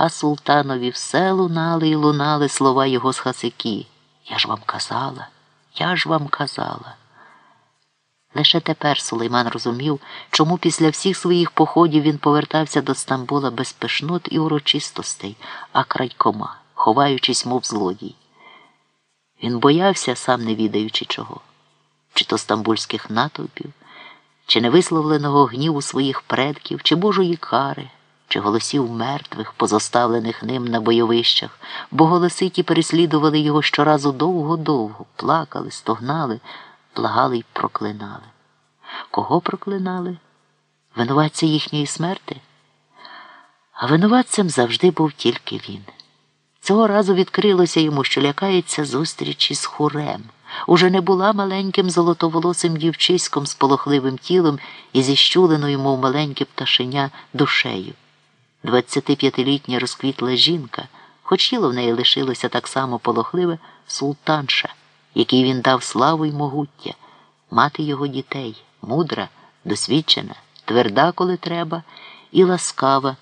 А султанові все лунали і лунали слова його з хасики. Я ж вам казала, я ж вам казала. Лише тепер Сулейман розумів, чому після всіх своїх походів він повертався до Стамбула без пишнот і урочистостей, а крадькома, ховаючись, мов злодій. Він боявся, сам не відаючи чого, чи то стамбульських натовпів, чи невисловленого гніву своїх предків, чи Божої кари, чи голосів мертвих, позоставлених ним на бойовищах, бо голоси ті переслідували його щоразу довго-довго, плакали, стогнали, благали й проклинали. Кого проклинали? Винуватця їхньої смерти? А винуватцем завжди був тільки він. Цього разу відкрилося йому, що лякається зустрічі з хурем. Уже не була маленьким золотоволосим дівчиськом з полохливим тілом і зіщуленою, мов маленьке пташеня, душею. Двадцятип'ятилітня розквітла жінка, хоч тіло в неї лишилося так само полохливе, султанша, якій він дав славу й могуття, мати його дітей, мудра, досвідчена, тверда, коли треба, і ласкава,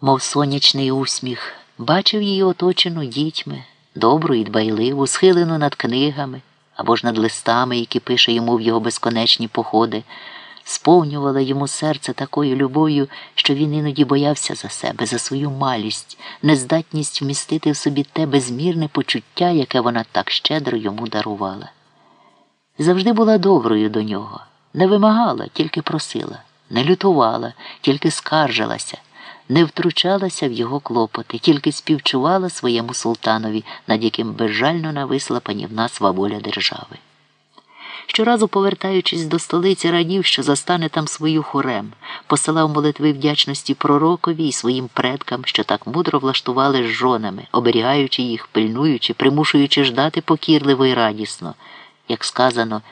мов сонячний усміх, бачив її оточену дітьми, добру і дбайливу, схилену над книгами або ж над листами, які пише йому в його безконечні походи сповнювала йому серце такою любов'ю, що він іноді боявся за себе, за свою малість, нездатність вмістити в собі те безмірне почуття, яке вона так щедро йому дарувала. Завжди була доброю до нього, не вимагала, тільки просила, не лютувала, тільки скаржилася, не втручалася в його клопоти, тільки співчувала своєму султанові, над яким безжально нависла панівна сваволя держави. Щоразу, повертаючись до столиці, радів, що застане там свою хорем, посилав молитви вдячності пророкові і своїм предкам, що так мудро влаштували з жонами, оберігаючи їх, пильнуючи, примушуючи ждати покірливо і радісно, як сказано,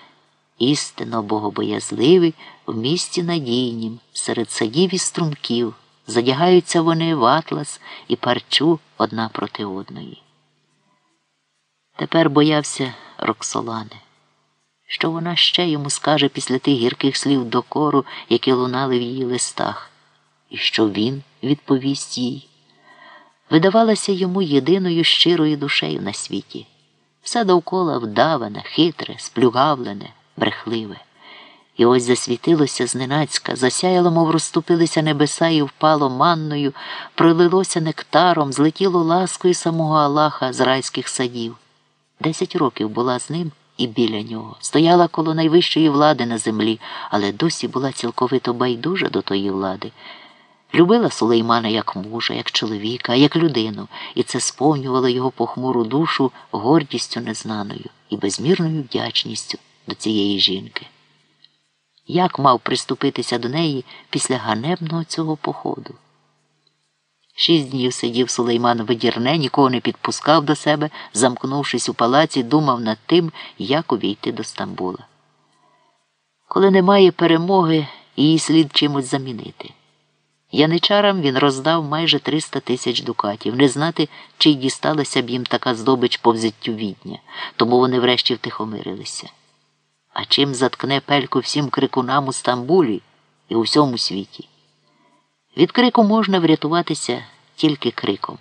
істинно богобоязливі в місті надійнім, серед садів і струмків, задягаються вони в атлас і парчу одна проти одної. Тепер боявся Роксолани що вона ще йому скаже після тих гірких слів докору, які лунали в її листах, і що він відповість їй. Видавалася йому єдиною щирою душею на світі. Все довкола вдаване, хитре, сплюгавлене, брехливе. І ось засвітилося зненацька, засяяло, мов розступилися небеса і впало манною, пролилося нектаром, злетіло ласкою самого Аллаха з райських садів. Десять років була з ним і біля нього, стояла коло найвищої влади на землі, але досі була цілковито байдужа до тої влади. Любила Сулеймана як мужа, як чоловіка, як людину, і це сповнювало його похмуру душу гордістю незнаною і безмірною вдячністю до цієї жінки. Як мав приступитися до неї після ганебного цього походу? Шість днів сидів Сулейман в дірне, нікого не підпускав до себе, замкнувшись у палаці, думав над тим, як увійти до Стамбула. Коли немає перемоги, її слід чимось замінити. Яничарам він роздав майже 300 тисяч дукатів, не знати, чи дісталася б їм така здобич по взяттю відня, тому вони врешті втихомирилися. А чим заткне пельку всім крикунам у Стамбулі і у всьому світі? Від крику можна врятуватися тільки криком,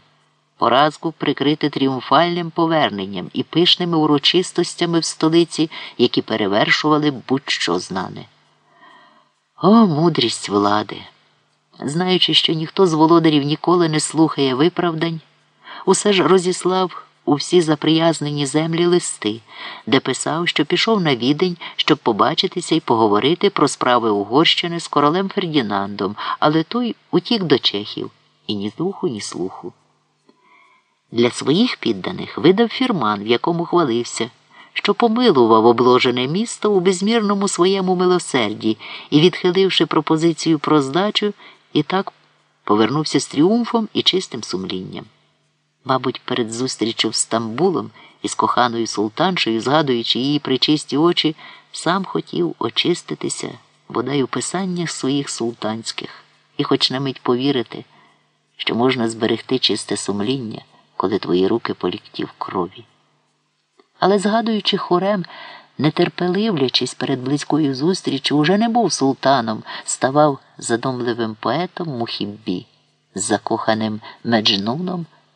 поразку прикрити тріумфальним поверненням і пишними урочистостями в столиці, які перевершували будь-що знане. О, мудрість влади! Знаючи, що ніхто з володарів ніколи не слухає виправдань, усе ж розіслав у всі заприязнені землі листи, де писав, що пішов на відень, щоб побачитися і поговорити про справи Угорщини з королем Фердінандом, але той утік до Чехів і ні духу, ні слуху. Для своїх підданих видав фірман, в якому хвалився, що помилував обложене місто у безмірному своєму милосерді і, відхиливши пропозицію про здачу, і так повернувся з тріумфом і чистим сумлінням. Мабуть, перед зустрічю з Стамбулом із коханою султаншею, згадуючи її причисті очі, сам хотів очиститися, бодай у писаннях своїх султанських, і хоч на мить повірити, що можна зберегти чисте сумління, коли твої руки полікті в крові. Але, згадуючи хорем, нетерпеливлячись перед близькою зустрічю, уже не був султаном, ставав задумливим поетом Мухіббі. закоханим Меджнуном